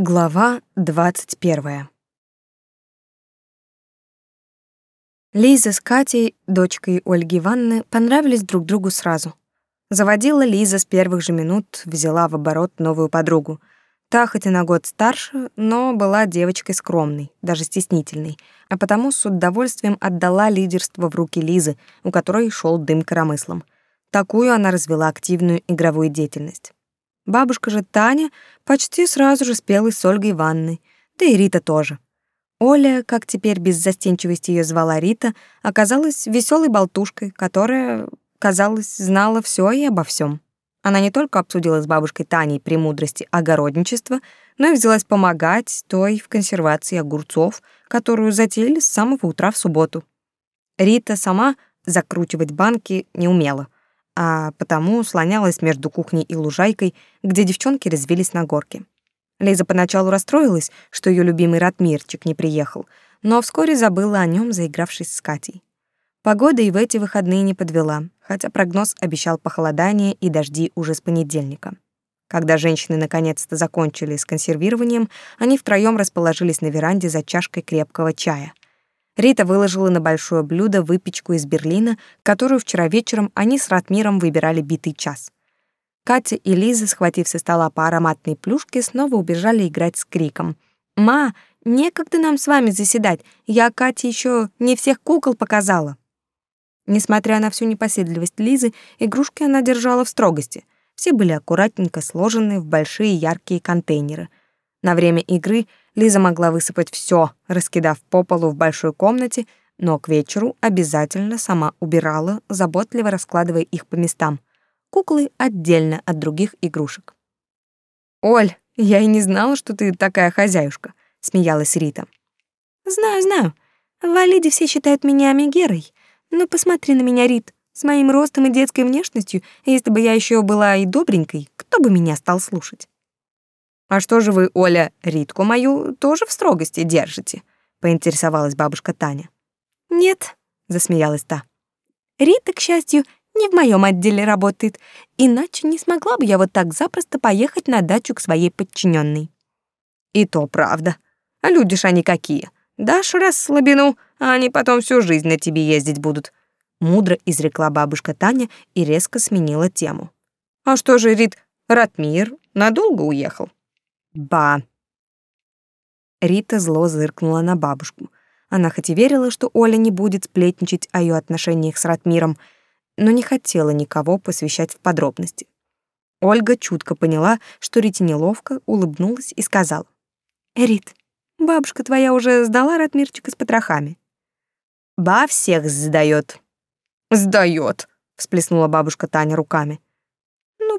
Глава двадцать первая. Лиза с Катей, дочкой Ольги Ивановны, понравились друг другу сразу. Заводила Лиза с первых же минут, взяла в оборот новую подругу. Та хоть и на год старше, но была девочкой скромной, даже стеснительной, а потому с удовольствием отдала лидерство в руки Лизы, у которой шел дым коромыслом. Такую она развела активную игровую деятельность. Бабушка же Таня почти сразу же спела с Ольгой Ивановной, да и Рита тоже. Оля, как теперь без застенчивости ее звала Рита, оказалась веселой болтушкой, которая, казалось, знала все и обо всем. Она не только обсудила с бабушкой Таней премудрости огородничества, но и взялась помогать той в консервации огурцов, которую затеяли с самого утра в субботу. Рита сама закручивать банки не умела — а потому слонялась между кухней и лужайкой, где девчонки резвились на горке. Лиза поначалу расстроилась, что ее любимый Ратмирчик не приехал, но вскоре забыла о нем, заигравшись с Катей. Погода и в эти выходные не подвела, хотя прогноз обещал похолодание и дожди уже с понедельника. Когда женщины наконец-то закончили с консервированием, они втроем расположились на веранде за чашкой крепкого чая. Рита выложила на большое блюдо выпечку из Берлина, которую вчера вечером они с Ратмиром выбирали битый час. Катя и Лиза, схватив со стола по ароматной плюшке, снова убежали играть с криком. «Ма, некогда нам с вами заседать, я Кате еще не всех кукол показала». Несмотря на всю непоседливость Лизы, игрушки она держала в строгости. Все были аккуратненько сложены в большие яркие контейнеры. На время игры Лиза могла высыпать все, раскидав по полу в большой комнате, но к вечеру обязательно сама убирала, заботливо раскладывая их по местам. Куклы отдельно от других игрушек. «Оль, я и не знала, что ты такая хозяюшка», — смеялась Рита. «Знаю, знаю. В Валиде все считают меня Амигерой. Но посмотри на меня, Рит. С моим ростом и детской внешностью, если бы я еще была и добренькой, кто бы меня стал слушать?» «А что же вы, Оля, Ритку мою тоже в строгости держите?» — поинтересовалась бабушка Таня. «Нет», — засмеялась та. «Рита, к счастью, не в моем отделе работает, иначе не смогла бы я вот так запросто поехать на дачу к своей подчиненной. «И то правда. А люди ж они какие. Дашь раз слабину, а они потом всю жизнь на тебе ездить будут», — мудро изрекла бабушка Таня и резко сменила тему. «А что же, Рит, Ратмир надолго уехал?» Ба. Рита зло зыркнула на бабушку. Она хоть и верила, что Оля не будет сплетничать о ее отношениях с Ратмиром, но не хотела никого посвящать в подробности. Ольга чутко поняла, что Рите неловко, улыбнулась и сказала. «Рит, бабушка твоя уже сдала Ратмирчика с потрохами». «Ба всех сдаёт». «Сдаёт», — всплеснула бабушка Таня руками.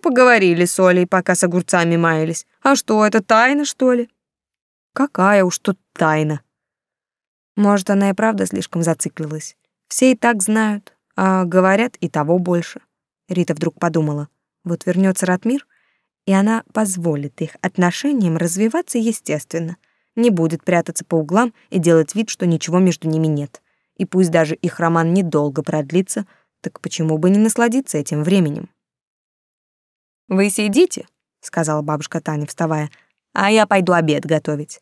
Поговорили с Олей, пока с огурцами маялись. А что, это тайна, что ли? Какая уж тут тайна. Может, она и правда слишком зациклилась. Все и так знают, а говорят и того больше. Рита вдруг подумала. Вот вернется Ратмир, и она позволит их отношениям развиваться естественно. Не будет прятаться по углам и делать вид, что ничего между ними нет. И пусть даже их роман недолго продлится, так почему бы не насладиться этим временем? «Вы сидите», — сказала бабушка Таня, вставая, «а я пойду обед готовить».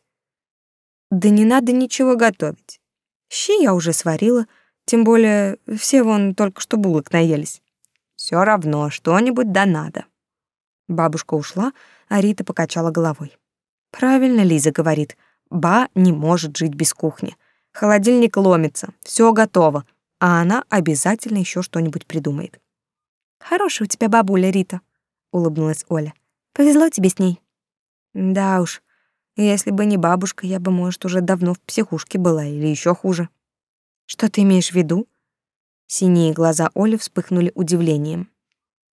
«Да не надо ничего готовить. Щи я уже сварила, тем более все вон только что булок наелись. Все равно что-нибудь да надо». Бабушка ушла, а Рита покачала головой. «Правильно Лиза говорит, Ба не может жить без кухни. Холодильник ломится, все готово, а она обязательно еще что-нибудь придумает». «Хорошая у тебя бабуля, Рита», улыбнулась Оля. Повезло тебе с ней. Да уж. Если бы не бабушка, я бы, может, уже давно в психушке была или еще хуже. Что ты имеешь в виду? Синие глаза Оли вспыхнули удивлением.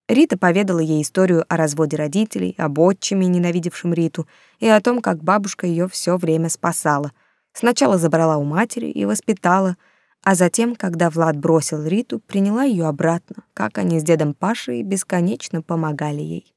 Рита поведала ей историю о разводе родителей, об отчиме, ненавидевшем Риту, и о том, как бабушка ее все время спасала. Сначала забрала у матери и воспитала, а затем, когда Влад бросил Риту, приняла ее обратно, как они с дедом Пашей бесконечно помогали ей.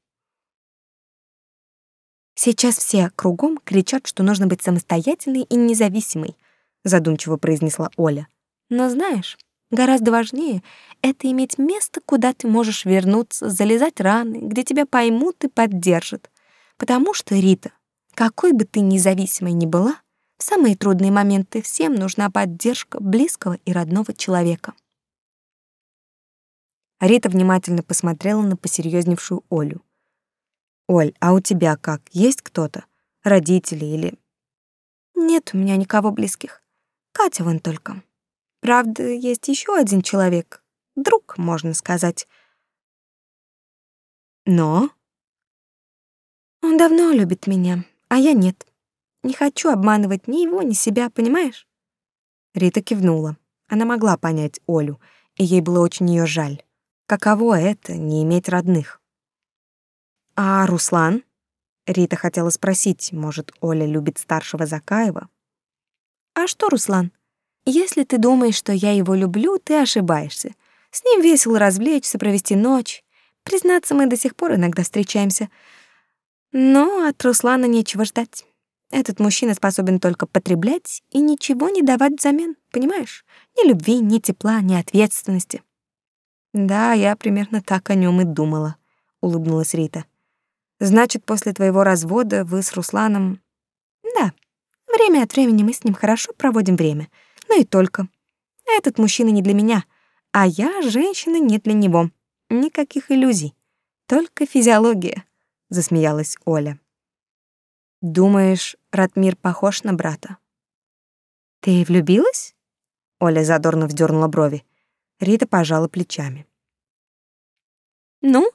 «Сейчас все кругом кричат, что нужно быть самостоятельной и независимой», задумчиво произнесла Оля. «Но знаешь, гораздо важнее — это иметь место, куда ты можешь вернуться, залезать раны, где тебя поймут и поддержат. Потому что, Рита, Какой бы ты независимой ни была, в самые трудные моменты всем нужна поддержка близкого и родного человека. Рита внимательно посмотрела на посерьезневшую Олю. «Оль, а у тебя как? Есть кто-то? Родители или...» «Нет у меня никого близких. Катя вон только. Правда, есть еще один человек. Друг, можно сказать. Но...» «Он давно любит меня, а я нет. Не хочу обманывать ни его, ни себя, понимаешь?» Рита кивнула. Она могла понять Олю, и ей было очень ее жаль. Каково это — не иметь родных? А Руслан? Рита хотела спросить, может, Оля любит старшего Закаева? А что, Руслан? Если ты думаешь, что я его люблю, ты ошибаешься. С ним весело развлечься, провести ночь. Признаться, мы до сих пор иногда встречаемся. Но от Руслана нечего ждать. Этот мужчина способен только потреблять и ничего не давать взамен, понимаешь? Ни любви, ни тепла, ни ответственности. Да, я примерно так о нем и думала, улыбнулась Рита. Значит, после твоего развода вы с Русланом Да. Время от времени мы с ним хорошо проводим время, но и только. Этот мужчина не для меня, а я женщина не для него. Никаких иллюзий, только физиология, засмеялась Оля. Думаешь, Ратмир похож на брата? Ты влюбилась? Оля задорно вздернула брови. Рита пожала плечами. Ну,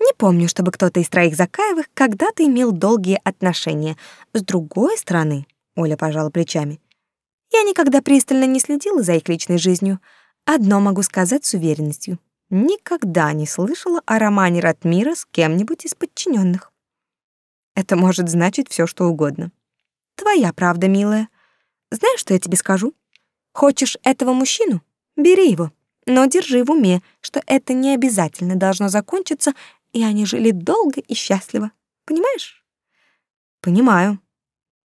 не помню, чтобы кто-то из троих Закаевых когда-то имел долгие отношения. С другой стороны, Оля пожала плечами. Я никогда пристально не следила за их личной жизнью. Одно могу сказать с уверенностью. Никогда не слышала о романе Ратмира с кем-нибудь из подчиненных. Это может значить все, что угодно. Твоя правда, милая. Знаешь, что я тебе скажу? Хочешь этого мужчину? Бери его. Но держи в уме, что это не обязательно должно закончиться, и они жили долго и счастливо. Понимаешь? Понимаю.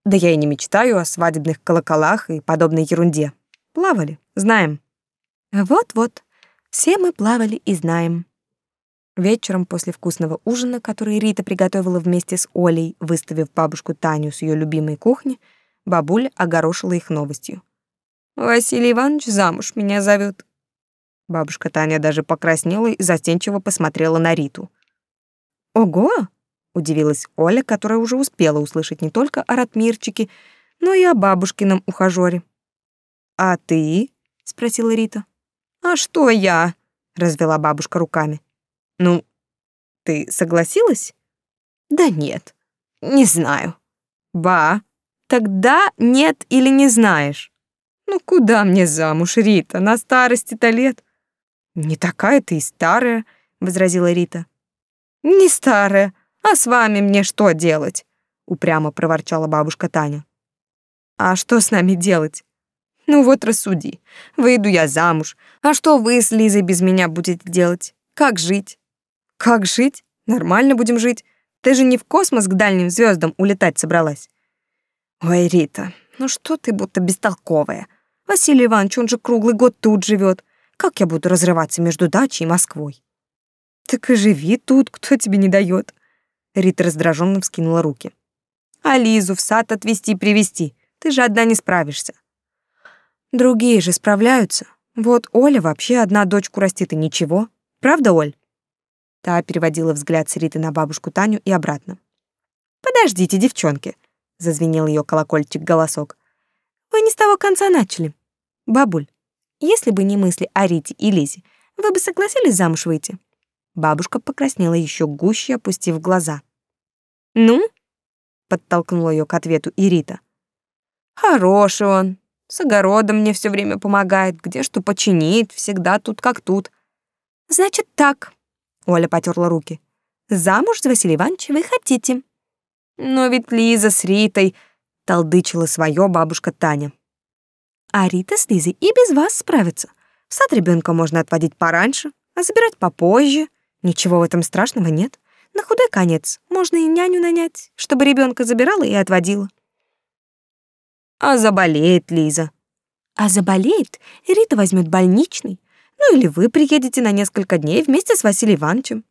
Да я и не мечтаю о свадебных колоколах и подобной ерунде. Плавали, знаем. Вот-вот. Все мы плавали и знаем. Вечером после вкусного ужина, который Рита приготовила вместе с Олей, выставив бабушку Таню с ее любимой кухни, бабуля огорошила их новостью. «Василий Иванович замуж меня зовет. Бабушка Таня даже покраснела и застенчиво посмотрела на Риту. «Ого!» — удивилась Оля, которая уже успела услышать не только о Ратмирчике, но и о бабушкином ухажёре. «А ты?» — спросила Рита. «А что я?» — развела бабушка руками. «Ну, ты согласилась?» «Да нет, не знаю». «Ба, тогда нет или не знаешь?» «Ну куда мне замуж, Рита, на старости-то лет?» «Не такая ты и старая», — возразила Рита. «Не старая, а с вами мне что делать?» — упрямо проворчала бабушка Таня. «А что с нами делать?» «Ну вот рассуди. Выйду я замуж. А что вы с Лизой без меня будете делать? Как жить?» «Как жить? Нормально будем жить. Ты же не в космос к дальним звездам улетать собралась». «Ой, Рита, ну что ты будто бестолковая? Василий Иванович, он же круглый год тут живет. Как я буду разрываться между дачей и Москвой? Так и живи тут, кто тебе не дает. Рита раздраженно вскинула руки. А Лизу в сад отвезти привезти. Ты же одна не справишься. Другие же справляются. Вот Оля вообще одна дочку растит и ничего. Правда, Оль? Та переводила взгляд с Риты на бабушку Таню и обратно. «Подождите, девчонки», — зазвенел ее колокольчик-голосок. «Вы не с того конца начали. Бабуль, если бы не мысли о Рите и Лизе, вы бы согласились замуж выйти?» Бабушка покраснела еще гуще, опустив глаза. «Ну?» — подтолкнула ее к ответу и Рита. «Хороший он. С огородом мне все время помогает, где что починит, всегда тут как тут». «Значит так», — Оля потерла руки. «Замуж за Василия Ивановича вы хотите». «Но ведь Лиза с Ритой...» — толдычила свое бабушка Таня. А Рита с Лизой и без вас справится. В сад ребенка можно отводить пораньше, а забирать попозже. Ничего в этом страшного нет. На худой конец можно и няню нанять, чтобы ребенка забирала и отводила. А заболеет Лиза. А заболеет, Рита возьмет больничный. Ну или вы приедете на несколько дней вместе с Василием Ивановичем.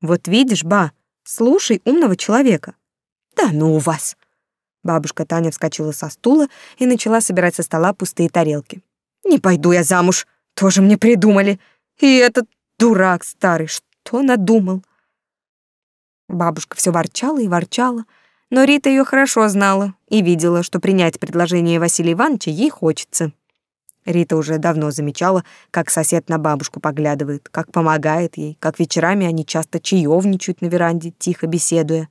Вот видишь, ба, слушай умного человека. Да ну у вас. Бабушка Таня вскочила со стула и начала собирать со стола пустые тарелки. Не пойду я замуж, тоже мне придумали. И этот дурак старый, что надумал? Бабушка все ворчала и ворчала, но Рита ее хорошо знала и видела, что принять предложение Василия Ивановича ей хочется. Рита уже давно замечала, как сосед на бабушку поглядывает, как помогает ей, как вечерами они часто чаевничают на веранде, тихо беседуя.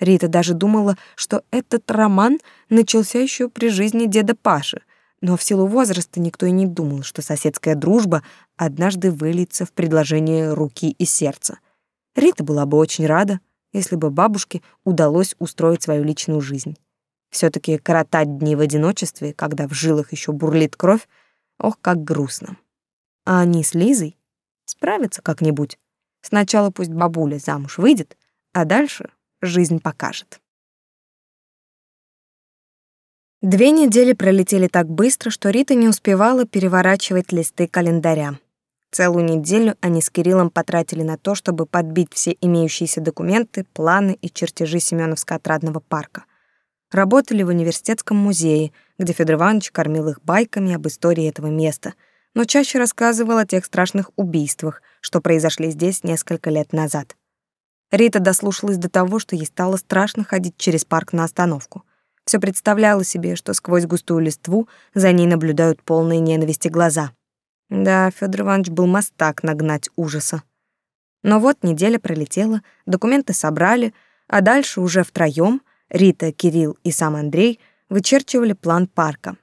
Рита даже думала, что этот роман начался еще при жизни деда Паши, но в силу возраста никто и не думал, что соседская дружба однажды выльется в предложение руки и сердца. Рита была бы очень рада, если бы бабушке удалось устроить свою личную жизнь все таки коротать дни в одиночестве, когда в жилах еще бурлит кровь, ох, как грустно. А они с Лизой справятся как-нибудь. Сначала пусть бабуля замуж выйдет, а дальше жизнь покажет. Две недели пролетели так быстро, что Рита не успевала переворачивать листы календаря. Целую неделю они с Кириллом потратили на то, чтобы подбить все имеющиеся документы, планы и чертежи Семёновско-отрадного парка — работали в университетском музее, где Федор Иванович кормил их байками об истории этого места, но чаще рассказывал о тех страшных убийствах, что произошли здесь несколько лет назад. Рита дослушалась до того, что ей стало страшно ходить через парк на остановку. Все представляла себе, что сквозь густую листву за ней наблюдают полные ненависти глаза. Да, Федор Иванович был мастак нагнать ужаса. Но вот неделя пролетела, документы собрали, а дальше уже втроём — Рита, Кирилл и сам Андрей вычерчивали план парка.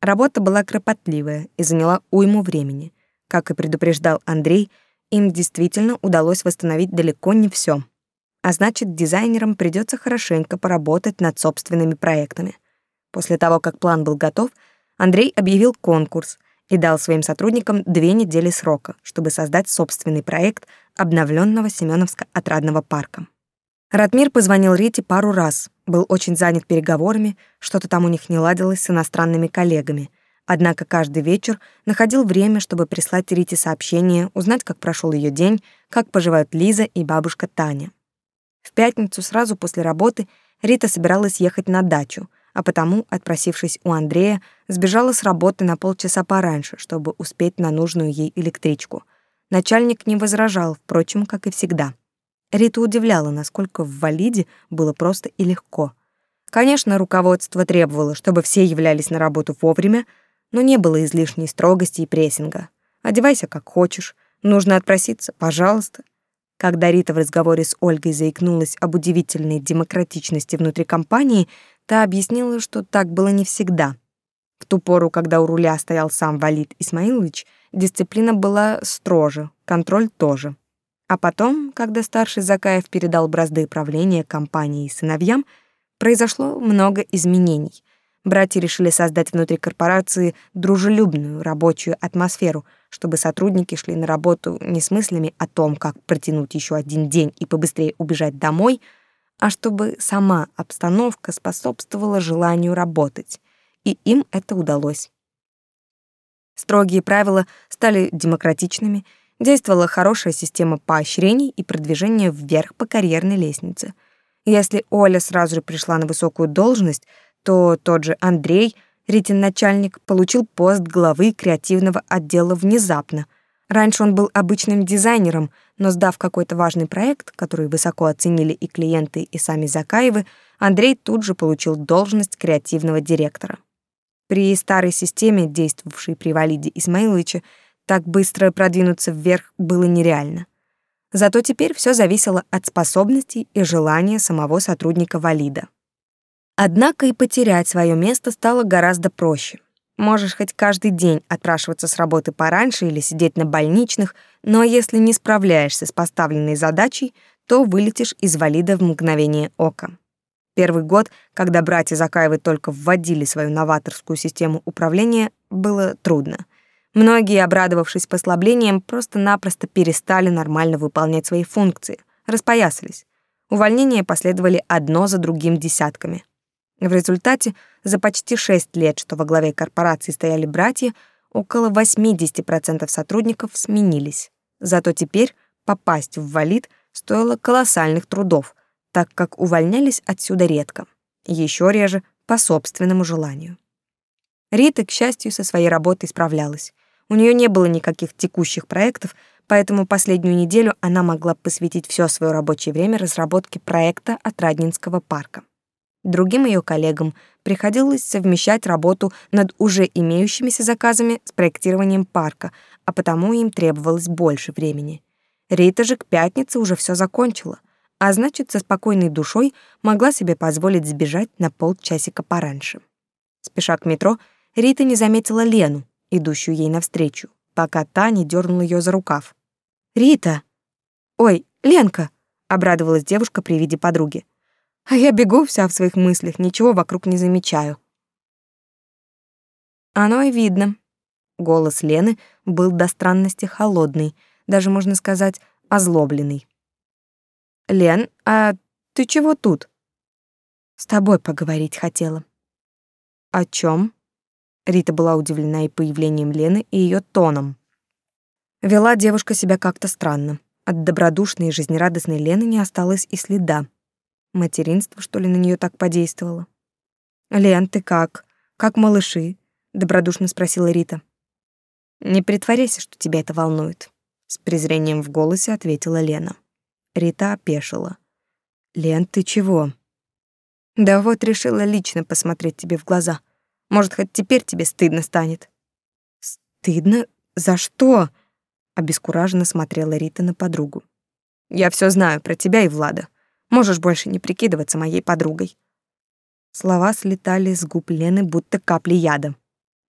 Работа была кропотливая и заняла уйму времени. Как и предупреждал Андрей, им действительно удалось восстановить далеко не все. А значит, дизайнерам придется хорошенько поработать над собственными проектами. После того, как план был готов, Андрей объявил конкурс и дал своим сотрудникам две недели срока, чтобы создать собственный проект обновленного Семеновско-отрадного парка. Ратмир позвонил Рите пару раз, был очень занят переговорами, что-то там у них не ладилось с иностранными коллегами. Однако каждый вечер находил время, чтобы прислать Рите сообщение, узнать, как прошел ее день, как поживают Лиза и бабушка Таня. В пятницу сразу после работы Рита собиралась ехать на дачу, а потому, отпросившись у Андрея, сбежала с работы на полчаса пораньше, чтобы успеть на нужную ей электричку. Начальник не возражал, впрочем, как и всегда. Рита удивляла, насколько в Валиде было просто и легко. Конечно, руководство требовало, чтобы все являлись на работу вовремя, но не было излишней строгости и прессинга. Одевайся как хочешь, нужно отпроситься, пожалуйста. Когда Рита в разговоре с Ольгой заикнулась об удивительной демократичности внутри компании, та объяснила, что так было не всегда. В ту пору, когда у руля стоял сам Валид Исмаилович, дисциплина была строже, контроль тоже. А потом, когда старший Закаев передал бразды правления компании сыновьям, произошло много изменений. Братья решили создать внутри корпорации дружелюбную рабочую атмосферу, чтобы сотрудники шли на работу не с мыслями о том, как протянуть еще один день и побыстрее убежать домой, а чтобы сама обстановка способствовала желанию работать. И им это удалось. Строгие правила стали демократичными — действовала хорошая система поощрений и продвижения вверх по карьерной лестнице. Если Оля сразу же пришла на высокую должность, то тот же Андрей, Ритин начальник, получил пост главы креативного отдела внезапно. Раньше он был обычным дизайнером, но сдав какой-то важный проект, который высоко оценили и клиенты, и сами Закаевы, Андрей тут же получил должность креативного директора. При старой системе, действовавшей при Валиде Исмаиловиче, так быстро продвинуться вверх было нереально. Зато теперь все зависело от способностей и желания самого сотрудника Валида. Однако и потерять свое место стало гораздо проще. Можешь хоть каждый день отпрашиваться с работы пораньше или сидеть на больничных, но если не справляешься с поставленной задачей, то вылетишь из валида в мгновение ока. Первый год, когда братья Закаевы только вводили свою новаторскую систему управления, было трудно — Многие, обрадовавшись послаблением, просто-напросто перестали нормально выполнять свои функции, распоясались. Увольнения последовали одно за другим десятками. В результате за почти шесть лет, что во главе корпорации стояли братья, около 80% сотрудников сменились. Зато теперь попасть в валид стоило колоссальных трудов, так как увольнялись отсюда редко, еще реже по собственному желанию. Рита, к счастью, со своей работой справлялась. У нее не было никаких текущих проектов, поэтому последнюю неделю она могла посвятить все свое рабочее время разработке проекта Отраднинского парка. Другим ее коллегам приходилось совмещать работу над уже имеющимися заказами с проектированием парка, а потому им требовалось больше времени. Рита же к пятнице уже все закончила, а значит, со спокойной душой могла себе позволить сбежать на полчасика пораньше. Спеша к метро, Рита не заметила Лену, идущую ей навстречу, пока та не дернула ее за рукав. «Рита!» «Ой, Ленка!» — обрадовалась девушка при виде подруги. «А я бегу вся в своих мыслях, ничего вокруг не замечаю». Оно и видно. Голос Лены был до странности холодный, даже, можно сказать, озлобленный. «Лен, а ты чего тут?» «С тобой поговорить хотела». «О чем? Рита была удивлена и появлением Лены, и ее тоном. Вела девушка себя как-то странно. От добродушной и жизнерадостной Лены не осталось и следа. Материнство, что ли, на нее так подействовало? «Лен, ты как? Как малыши?» — добродушно спросила Рита. «Не притворяйся, что тебя это волнует», — с презрением в голосе ответила Лена. Рита опешила. «Лен, ты чего?» «Да вот решила лично посмотреть тебе в глаза. Может, хоть теперь тебе стыдно станет». «Стыдно? За что?» Обескураженно смотрела Рита на подругу. «Я все знаю про тебя и Влада. Можешь больше не прикидываться моей подругой». Слова слетали с губ Лены, будто капли яда.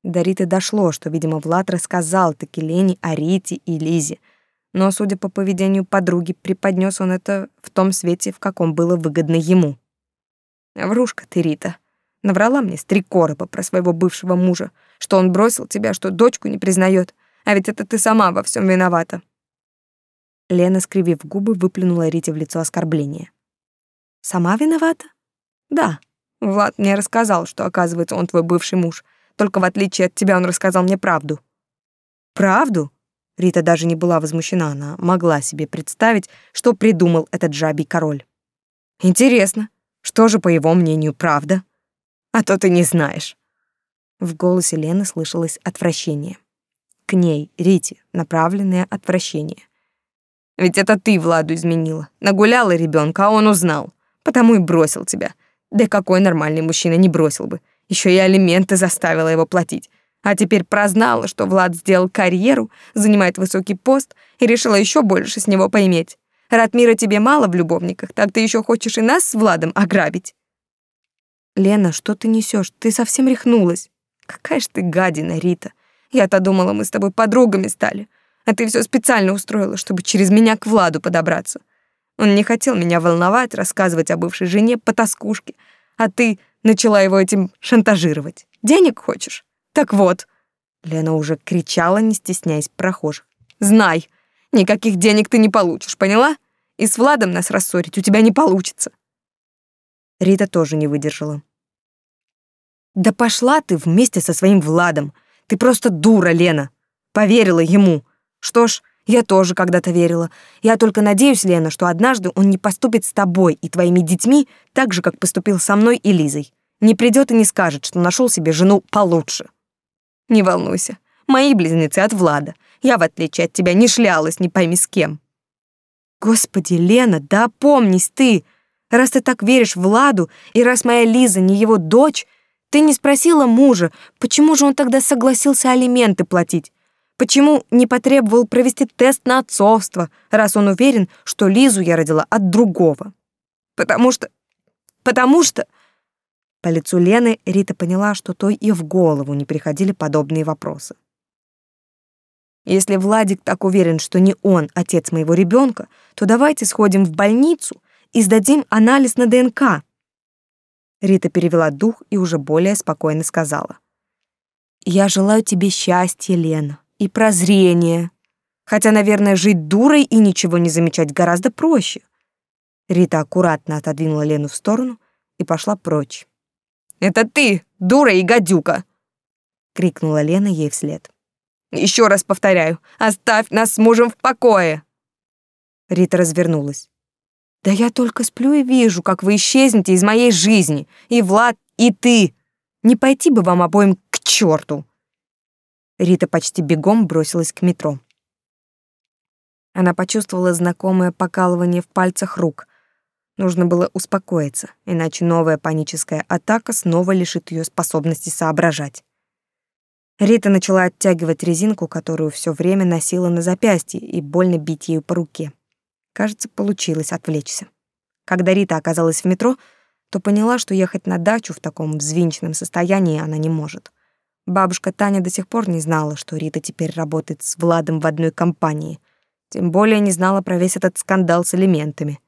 До Риты дошло, что, видимо, Влад рассказал таки Лене о Рите и Лизе — но, судя по поведению подруги, преподнес он это в том свете, в каком было выгодно ему. «Врушка ты, Рита. Наврала мне три короба про своего бывшего мужа, что он бросил тебя, что дочку не признает, а ведь это ты сама во всем виновата». Лена, скривив губы, выплюнула Рите в лицо оскорбление. «Сама виновата?» «Да. Влад мне рассказал, что, оказывается, он твой бывший муж. Только в отличие от тебя он рассказал мне правду». «Правду?» Рита даже не была возмущена, она могла себе представить, что придумал этот жабий король. Интересно, что же, по его мнению, правда? А то ты не знаешь. В голосе Лены слышалось отвращение. К ней, Рите, направленное отвращение. Ведь это ты Владу изменила. Нагуляла ребенка, а он узнал. Потому и бросил тебя. Да какой нормальный мужчина не бросил бы. Еще и алименты заставила его платить. А теперь прознала, что Влад сделал карьеру, занимает высокий пост и решила еще больше с него поиметь. Ратмира тебе мало в любовниках, так ты еще хочешь и нас с Владом ограбить. Лена, что ты несешь? Ты совсем рехнулась. Какая ж ты гадина, Рита. Я-то думала, мы с тобой подругами стали. А ты все специально устроила, чтобы через меня к Владу подобраться. Он не хотел меня волновать, рассказывать о бывшей жене по тоскушке, а ты начала его этим шантажировать. Денег хочешь? Так вот, Лена уже кричала, не стесняясь прохожих. Знай, никаких денег ты не получишь, поняла? И с Владом нас рассорить у тебя не получится. Рита тоже не выдержала. Да пошла ты вместе со своим Владом. Ты просто дура, Лена. Поверила ему. Что ж, я тоже когда-то верила. Я только надеюсь, Лена, что однажды он не поступит с тобой и твоими детьми так же, как поступил со мной и Лизой. Не придет и не скажет, что нашел себе жену получше. Не волнуйся, мои близнецы от Влада. Я, в отличие от тебя, не шлялась не пойми с кем. Господи, Лена, да помнись ты. Раз ты так веришь Владу, и раз моя Лиза не его дочь, ты не спросила мужа, почему же он тогда согласился алименты платить? Почему не потребовал провести тест на отцовство, раз он уверен, что Лизу я родила от другого? Потому что... Потому что... По лицу Лены Рита поняла, что той и в голову не приходили подобные вопросы. Если Владик так уверен, что не он отец моего ребенка, то давайте сходим в больницу и сдадим анализ на ДНК. Рита перевела дух и уже более спокойно сказала. «Я желаю тебе счастья, Лена, и прозрения. Хотя, наверное, жить дурой и ничего не замечать гораздо проще». Рита аккуратно отодвинула Лену в сторону и пошла прочь. Это ты, дура и гадюка!» — крикнула Лена ей вслед. «Еще раз повторяю, оставь нас с мужем в покое!» Рита развернулась. Да я только сплю и вижу, как вы исчезнете из моей жизни. И Влад, и ты. Не пойти бы вам обоим к черту. Рита почти бегом бросилась к метро. Она почувствовала знакомое покалывание в пальцах рук. Нужно было успокоиться, иначе новая паническая атака снова лишит ее способности соображать. Рита начала оттягивать резинку, которую все время носила на запястье, и больно бить ею по руке. Кажется, получилось отвлечься. Когда Рита оказалась в метро, то поняла, что ехать на дачу в таком взвинченном состоянии она не может. Бабушка Таня до сих пор не знала, что Рита теперь работает с Владом в одной компании. Тем более не знала про весь этот скандал с элементами.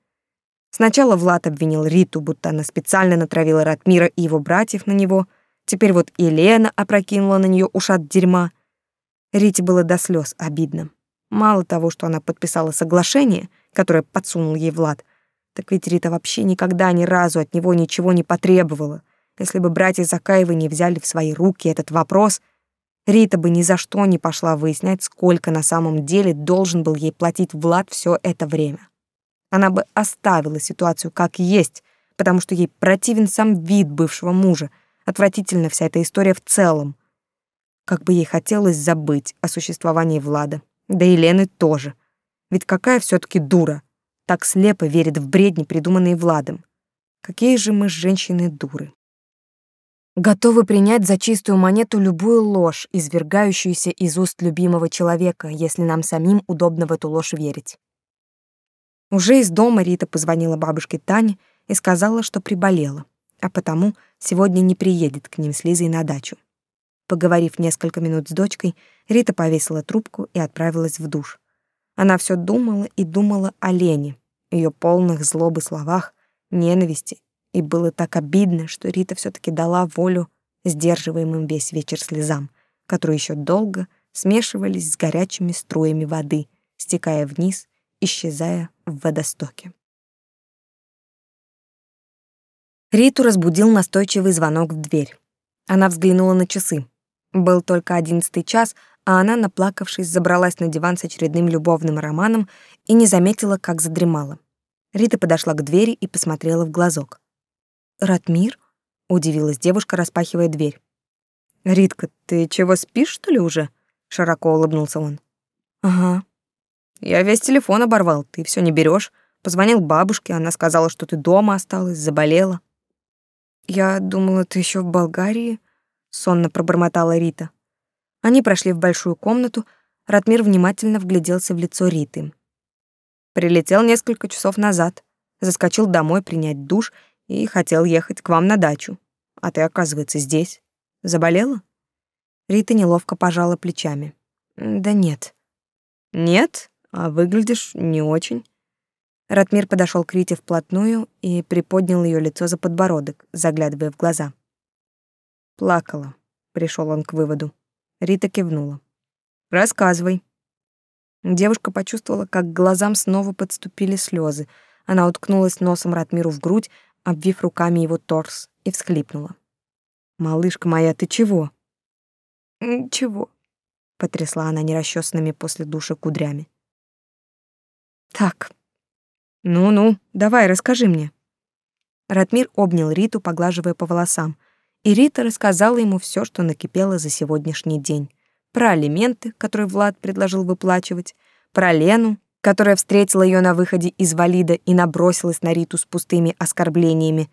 Сначала Влад обвинил Риту, будто она специально натравила Ратмира и его братьев на него — Теперь вот и Лена опрокинула на нее ушат дерьма. Рите было до слез обидно. Мало того, что она подписала соглашение, которое подсунул ей Влад, так ведь Рита вообще никогда ни разу от него ничего не потребовала. Если бы братья Закаевы не взяли в свои руки этот вопрос, Рита бы ни за что не пошла выяснять, сколько на самом деле должен был ей платить Влад все это время. Она бы оставила ситуацию как есть, потому что ей противен сам вид бывшего мужа, Отвратительна вся эта история в целом. Как бы ей хотелось забыть о существовании Влада. Да и Лены тоже. Ведь какая все таки дура. Так слепо верит в бредни, придуманные Владом. Какие же мы женщины дуры. Готовы принять за чистую монету любую ложь, извергающуюся из уст любимого человека, если нам самим удобно в эту ложь верить. Уже из дома Рита позвонила бабушке Тане и сказала, что приболела а потому сегодня не приедет к ним с Лизой на дачу. Поговорив несколько минут с дочкой, Рита повесила трубку и отправилась в душ. Она все думала и думала о Лене, ее полных злобы словах, ненависти, и было так обидно, что Рита все таки дала волю сдерживаемым весь вечер слезам, которые еще долго смешивались с горячими струями воды, стекая вниз, исчезая в водостоке. Риту разбудил настойчивый звонок в дверь. Она взглянула на часы. Был только одиннадцатый час, а она, наплакавшись, забралась на диван с очередным любовным романом и не заметила, как задремала. Рита подошла к двери и посмотрела в глазок. «Ратмир?» — удивилась девушка, распахивая дверь. «Ритка, ты чего, спишь, что ли, уже?» — широко улыбнулся он. «Ага. Я весь телефон оборвал, ты все не берешь. Позвонил бабушке, она сказала, что ты дома осталась, заболела». «Я думала, ты еще в Болгарии», — сонно пробормотала Рита. Они прошли в большую комнату, Ратмир внимательно вгляделся в лицо Риты. «Прилетел несколько часов назад, заскочил домой принять душ и хотел ехать к вам на дачу. А ты, оказывается, здесь. Заболела?» Рита неловко пожала плечами. «Да нет». «Нет? А выглядишь не очень». Ратмир подошел к Рите вплотную и приподнял ее лицо за подбородок, заглядывая в глаза. Плакала, пришел он к выводу. Рита кивнула. Рассказывай. Девушка почувствовала, как к глазам снова подступили слезы. Она уткнулась носом Ратмиру в грудь, обвив руками его торс, и всхлипнула. «Малышка моя, ты чего?» «Ничего», — потрясла она нерасчесанными после душа кудрями. «Так, ну-ну, давай, расскажи мне. Ратмир обнял Риту, поглаживая по волосам, и Рита рассказала ему все, что накипело за сегодняшний день. Про алименты, которые Влад предложил выплачивать, про Лену, которая встретила ее на выходе из валида и набросилась на Риту с пустыми оскорблениями,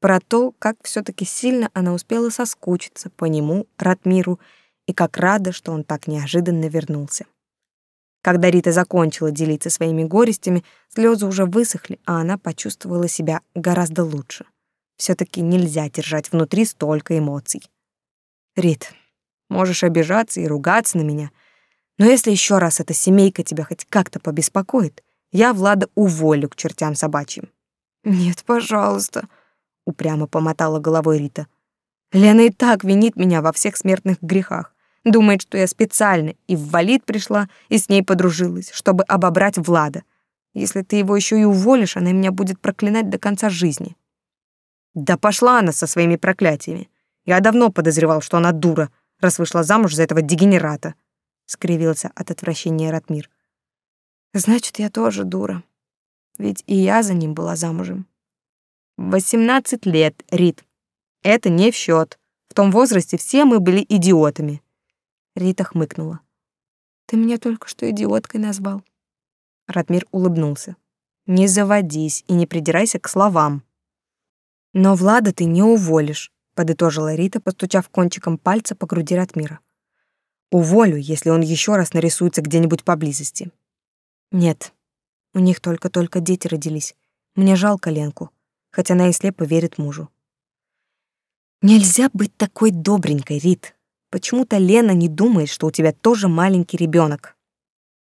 про то, как все таки сильно она успела соскучиться по нему, Ратмиру, и как рада, что он так неожиданно вернулся. Когда Рита закончила делиться своими горестями, слезы уже высохли, а она почувствовала себя гораздо лучше. Все таки нельзя держать внутри столько эмоций. Рит, можешь обижаться и ругаться на меня, но если еще раз эта семейка тебя хоть как-то побеспокоит, я Влада уволю к чертям собачьим. Нет, пожалуйста, упрямо помотала головой Рита. Лена и так винит меня во всех смертных грехах. Думает, что я специально и в валид пришла, и с ней подружилась, чтобы обобрать Влада. Если ты его еще и уволишь, она меня будет проклинать до конца жизни. Да пошла она со своими проклятиями. Я давно подозревал, что она дура, раз вышла замуж за этого дегенерата, скривился от отвращения Ратмир. Значит, я тоже дура. Ведь и я за ним была замужем. Восемнадцать лет, Рит. Это не в счет. В том возрасте все мы были идиотами. Рита хмыкнула. Ты меня только что идиоткой назвал. Ратмир улыбнулся. Не заводись и не придирайся к словам. Но Влада ты не уволишь, подытожила Рита, постучав кончиком пальца по груди Ратмира. Уволю, если он еще раз нарисуется где-нибудь поблизости. Нет. У них только-только дети родились. Мне жалко Ленку, хотя она и слепо верит мужу. Нельзя быть такой добренькой, Рит. Почему-то Лена не думает, что у тебя тоже маленький ребенок.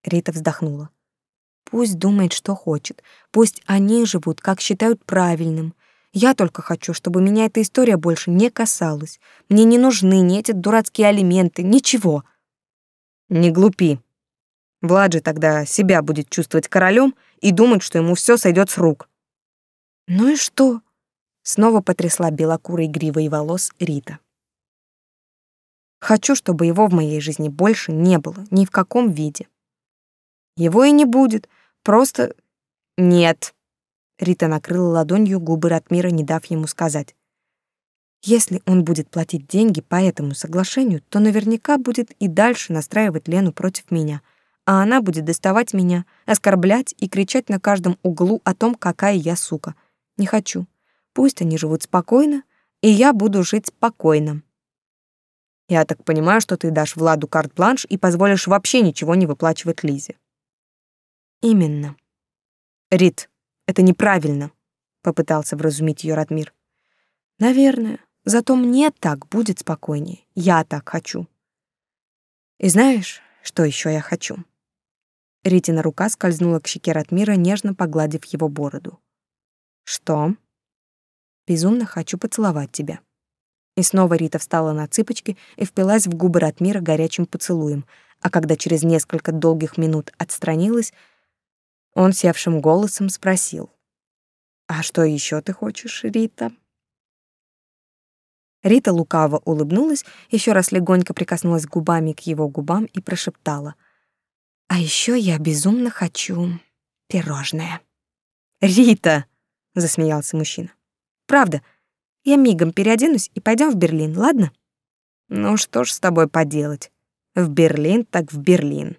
Рита вздохнула. Пусть думает, что хочет. Пусть они живут, как считают правильным. Я только хочу, чтобы меня эта история больше не касалась. Мне не нужны ни эти дурацкие алименты, ничего. Не глупи. Влад же тогда себя будет чувствовать королем и думать, что ему все сойдет с рук. Ну и что? Снова потрясла белокурой гривой волос Рита. Хочу, чтобы его в моей жизни больше не было, ни в каком виде. Его и не будет, просто... Нет. Рита накрыла ладонью губы Ратмира, не дав ему сказать. Если он будет платить деньги по этому соглашению, то наверняка будет и дальше настраивать Лену против меня, а она будет доставать меня, оскорблять и кричать на каждом углу о том, какая я сука. Не хочу. Пусть они живут спокойно, и я буду жить спокойно. Я так понимаю, что ты дашь Владу карт-бланш и позволишь вообще ничего не выплачивать Лизе. Именно. Рит, это неправильно, попытался вразумить ее Радмир. Наверное, зато мне так будет спокойнее. Я так хочу. И знаешь, что еще я хочу? Ритина рука скользнула к щеке Ратмира, нежно погладив его бороду. Что? Безумно хочу поцеловать тебя. И снова Рита встала на цыпочки и впилась в губы Ратмира горячим поцелуем, а когда через несколько долгих минут отстранилась, он севшим голосом спросил: "А что еще ты хочешь, Рита?" Рита лукаво улыбнулась, еще раз легонько прикоснулась губами к его губам и прошептала: "А еще я безумно хочу пирожное". "Рита", засмеялся мужчина. "Правда, я мигом переоденусь и пойдем в Берлин, ладно? Ну что ж с тобой поделать? В Берлин так в Берлин.